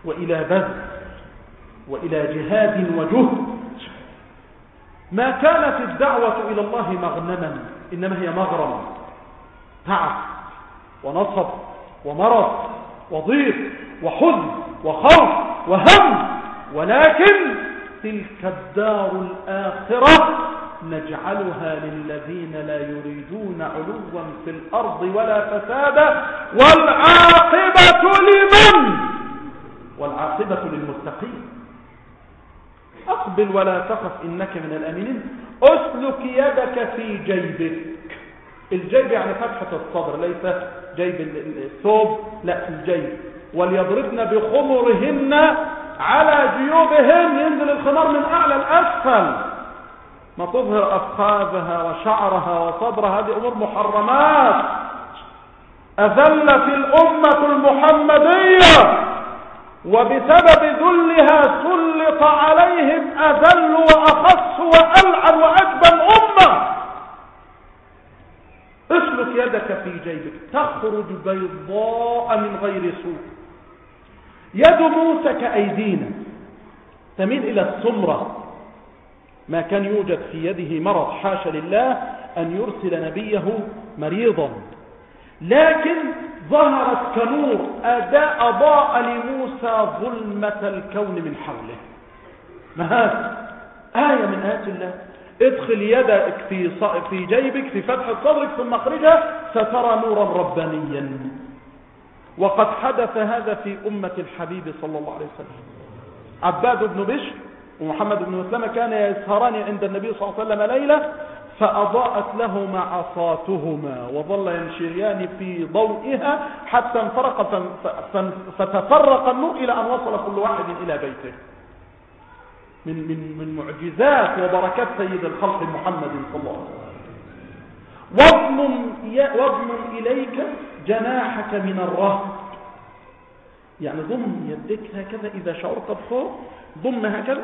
وإلى بذل وإلى جهاد وجهد. ما كانت الدعوة إلى الله مغنما إنما هي مغرم تعب ونصب ومرض وضيق وحزن وخوف وهم. ولكن تلك الدار الآخرة نجعلها للذين لا يريدون علوا في الأرض ولا فسادا والعاقبة لمن؟ والعاقبة للمتقين. أقبل ولا تخف إنك من الأمينين أسلك يدك في جيبك. الجيب يعني فتحة الصدر ليس جيب الثوب لا في الجيب. وليضربن بخمرهن على جيوبهن ينزل الخمار من أعلى الأسفل. ما تظهر أفخاذها وشعرها وصدرها هذه أمور محرمات. أذلت الأمة المحمدية. وبسبب ذلها سلط عليهم أذل وأخص وألعن وأجبن أمة. اسلك يدك في جيبك تخرج بيضاء من غير سوء. يد موسى كأيدينا تميل إلى السمرة. ما كان يوجد في يده مرض حاشا لله أن يرسل نبيه مريضا. لكن ظهرت كنور أداء أضاء لموسى. ظلمة الكون من حوله. هذا؟ آية من آيات الله. ادخل يدك في في جيبك في فتح صدرك ثم اخرجها. سترى نورا ربانيا. وقد حدث هذا في أمة الحبيب صلى الله عليه وسلم. عباد بن بشر ومحمد بن مسلمة كان يسهران عند النبي صلى الله عليه وسلم ليلة. فأضاءت لهما عصاتهما وظل يمشيان في ضوئها حتى انفرق فتفرق النور إلى أن وصل كل واحد إلى بيته. من, من, من معجزات وبركات سيد الخلق محمد صلى الله عليه وسلم. واضمن إليك جناحك من الرهب يعني ضم يدك هكذا إذا شعرت بخوف ضم هكذا.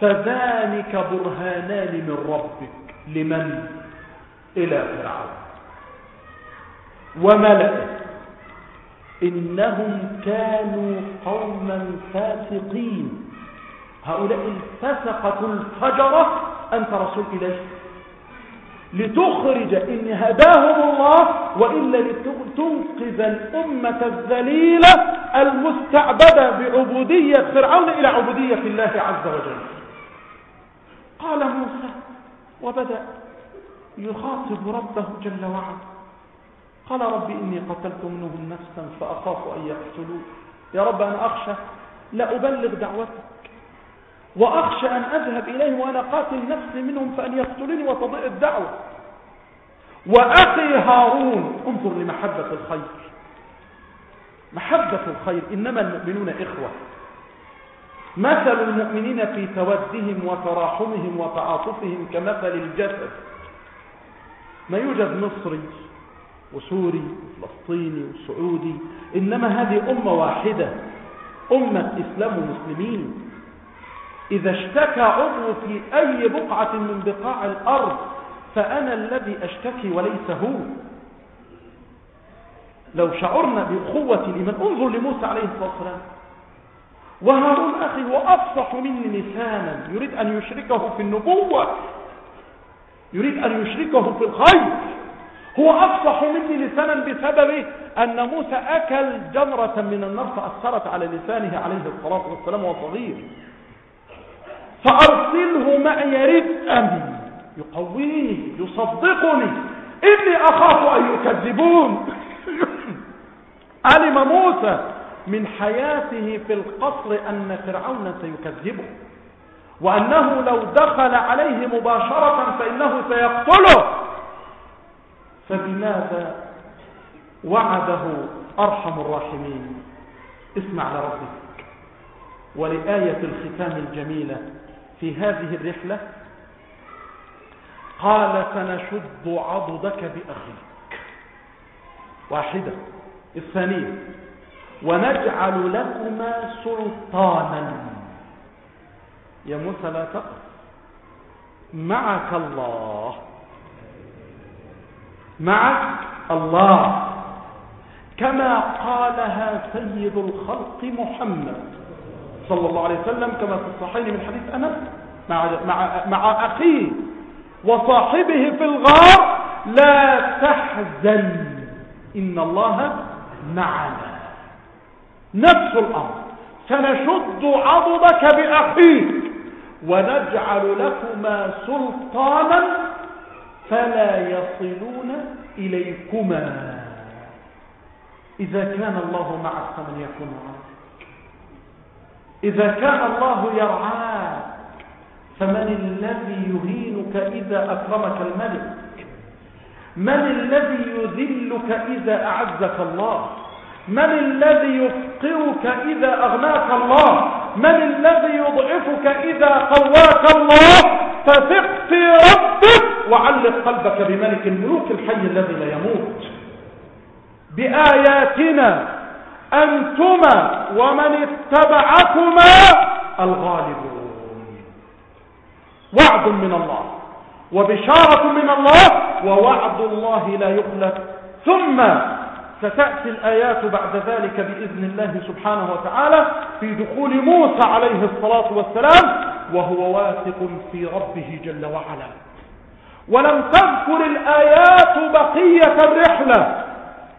فذلك برهانان من ربك. لمن؟ إلى فرعون. وملئه إنهم كانوا قوما فاسقين. هؤلاء الفسقة الفجرة. أنت رسول إليه لتخرج إن هداهم الله وإلا لتنقذ الأمة الذليلة المستعبدة بعبودية فرعون إلى عبودية الله عز وجل. قال موسى وبدأ يخاطب ربه جل وعلا. قال رب إني قتلت منهم نفسا فأخاف أن يقتلوا يا رب أنا أخشى لا أبلغ دعوتك. وأخشى أن أذهب إليهم وأنا قاتل نفسي منهم فأن يقتلني وتضيء الدعوة. وأخي هارون انظر لمحبة الخير. محبة الخير إنما المؤمنون إخوة. مثل المؤمنين في تودهم وتراحمهم وتعاطفهم كمثل الجسد. ما يوجد مصري وسوري وفلسطيني وسعودي إنما هذه أمة واحدة أمة إسلام ومسلمين. إذا اشتكى عضو في أي بقعة من بقاع الأرض فأنا الذي أشتكي وليس هو. لو شعرنا بقوة الإيمان انظر لموسى عليه الصلاة والسلام. وهارون أخي هو أفصح مني لسانا. يريد أن يشركه في النبوة. يريد أن يشركه في الخير. هو أفصح مني لسانا بسبب أن موسى أكل جمرة من النار فأثرت على لسانه عليه الصلاة والسلام وهو صغير فأرسله معي رزقا يقويني يصدقني. إني أخاف أن يكذبون. علم موسى من حياته في القصر أن فرعون سيكذبه. وأنه لو دخل عليه مباشرة فإنه سيقتله. فبماذا وعده أرحم الراحمين؟ اسمع لربك ولآية الختام الجميلة في هذه الرحلة. قال سنشد عضدك بأخيك. واحدة. الثانية ونجعل لكما سلطانا. يا موسى لا تقف معك الله. معك الله. كما قالها سيد الخلق محمد صلى الله عليه وسلم كما في الصحيح من حديث أنس مع, مع, مع أخيه وصاحبه في الغار لا تحزن إن الله معنا. نفس الأمر. سنشد عضدك بأخيك ونجعل لكما سلطانا فلا يصلون إليكما. إذا كان الله معك فمن يكون معك. إذا كان الله يرعاك فمن الذي يهينك إذا أكرمك الملك؟ من الذي يذلك إذا أعزك الله؟ من الذي يفقرك إذا أغناك الله. من الذي يضعفك إذا قواك الله؟ فثق في ربك وعلق قلبك بملك الملوك الحي الذي لا يموت. بآياتنا أنتما ومن اتبعكما الغالبون. وعد من الله وبشارة من الله ووعد الله لا يخلف. ثم ستأتي الآيات بعد ذلك بإذن الله سبحانه وتعالى في دخول موسى عليه الصلاة والسلام وهو واثق في ربه جل وعلا. ولم تذكر الآيات بقية الرحلة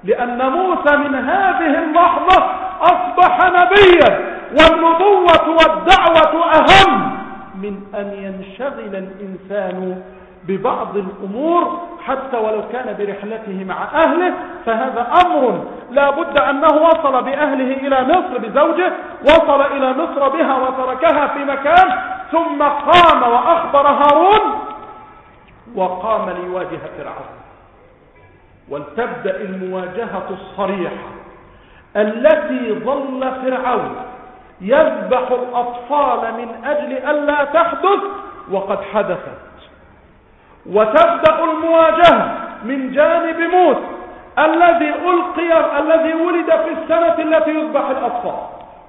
لأن موسى من هذه اللحظة أصبح نبيا والنبوة والدعوة أهم من أن ينشغل الإنسان ببعض الأمور حتى ولو كان برحلته مع أهله فهذا أمر لا بد أنه وصل بأهله إلى مصر بزوجه وصل إلى مصر بها وتركها في مكان ثم قام وأخبر هارون وقام ليواجه فرعون. ولتبدأ المواجهة الصريحة التي ظل فرعون يذبح الأطفال من أجل ألا تحدث وقد حدثت. وتبدأ المواجهة من جانب موسى الذي ألقي الذي ولد في السنة التي يذبح الأطفال.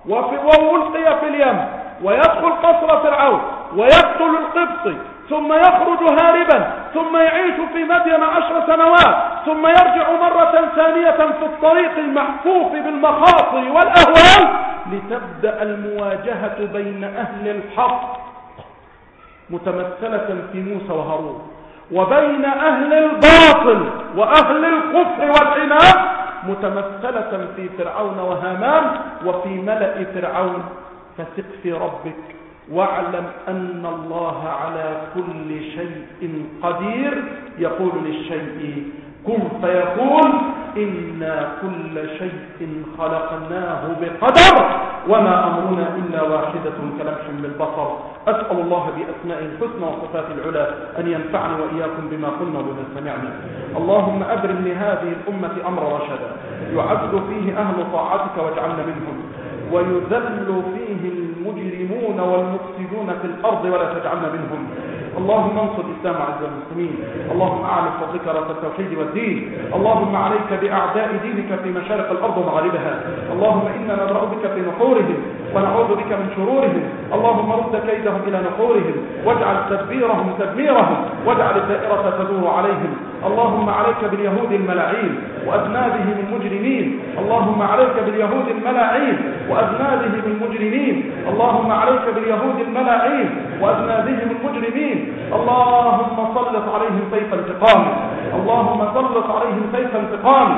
وألقي في اليم ويدخل قصر فرعون ويقتل القبطي ثم يخرج هاربا ثم يعيش في مدين عشر سنوات ثم يرجع مرة ثانية في الطريق المحفوف بالمخاطر والأهوال لتبدأ المواجهة بين أهل الحق متمثلة في موسى وهارون. وبين أهل الباطل وأهل الكفر والعناد متمثلة في فرعون وهامان وفي ملأ فرعون. فثق في ربك واعلم أن الله على كل شيء قدير. يقول للشيء كن فيكون إنا كل شيء خلقناه بقدر وما أمرنا إلا واحدة كلمح بالبصر. أسأل الله بأسماء الحسنى وصفات العلا أن ينفعني وإياكم بما قلنا وبما سمعنا. اللهم أبرم لهذه الأمة أمر رشدا. يعبد فيه أهل طاعتك واجعلنا منهم. ويذل فيه المجرمون والمفسدون في الأرض ولا تجعلنا منهم. اللهم انصر الإسلام عز المسلمين. اللهم أعلم فضلك التوحيد والدين. اللهم عليك بأعداء دينك في مشارق الأرض ومغاربها. اللهم إنا نبرأ بك في نحورهم ونعوذ بك من شرورهم. اللهم رد كيدهم إلى نحورهم واجعل تدبيرهم تدميرهم واجعل الدائرة تدور عليهم. اللهم عليك باليهود الملاعين وأذنابهم المجرمين اللهم عليك باليهود الملاعين وأذنابهم المجرمين اللهم عليك باليهود الملاعين وأذنابهم المجرمين اللهم سلط عليهم سيف انتقام اللهم سلط عليهم سيف انتقام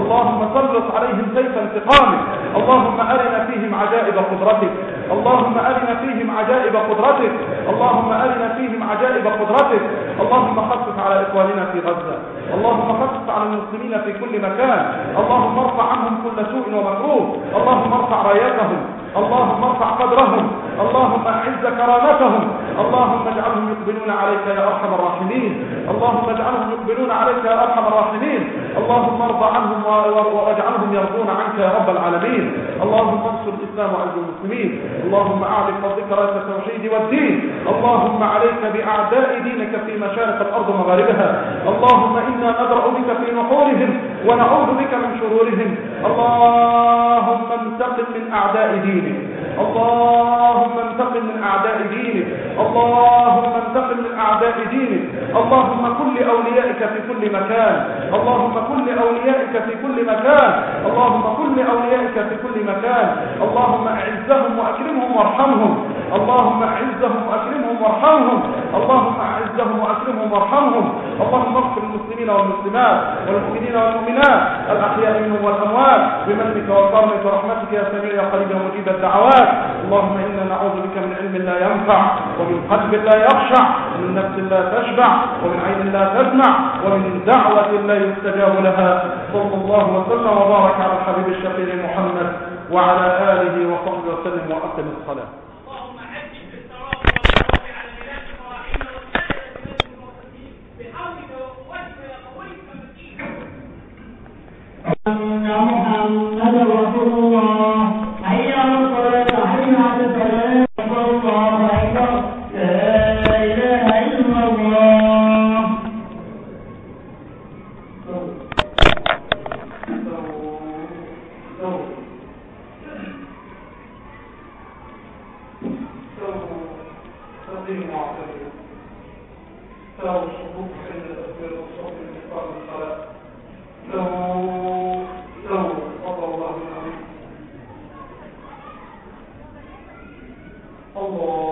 اللهم سلط عليهم سيف انتقام اللهم أرنا فيهم عجائب قدرتك. اللهم أرنا فيهم عجائب قدرتك. اللهم أرنا فيهم عجائب قدرتك. اللهم خفف على إخواننا في غزة. اللهم خفف على المسلمين في كل مكان. اللهم ارفع عنهم كل سوء ومكروه. اللهم ارفع رايتهم. اللهم ارفع قدرهم. اللهم أعز كرامتهم. اللهم اجعلهم يقبلون عليك يا أرحم الراحمين. اللهم اجعلهم يقبلون عليك يا أرحم الراحمين. اللهم ارضى عنهم واجعلهم يرضون عنك يا رب العالمين. اللهم انصر الإسلام وعز المسلمين. اللهم فضلك رأس التوحيد والدين. اللهم عليك بأعداء دينك في مشارق الأرض ومغاربها. اللهم إنا ندرا بك في نحورهم ونعوذ بك من شرورهم. اللهم انتقم من أعداء دينك. اللهم انتقم من أعداء دينك. اللهم انتقم من أعداء دينك. اللهم كل اوليائك في كل مكان. اللهم كل اوليائك في كل مكان. اللهم كل اوليائك في كل مكان. اللهم أعزهم وأكرمهم وارحمهم. اللهم أعزهم وأكرمهم وارحمهم. اللهم أعزهم وأكرمهم وارحمهم. اللهم اغفر للمسلمين والمسلمات والمؤمنين والمؤمنات الأحياء منهم والأموات بمنك وكرمك ورحمتك يا سميع يا قريب ومجيب الدعوات. اللهم إنا نعوذ بك من علم لا ينفع ومن قلب لا يخشع ومن نفس لا تشبع. ومن عين لا تسمع ومن دعوة لا يستجاب لها. صلى الله وسلم وبارك على الحبيب الشفيع محمد وعلى آله وصحبه وسلم وأقم الصلاة. محمد رسول الله. الله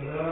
السلام عليكم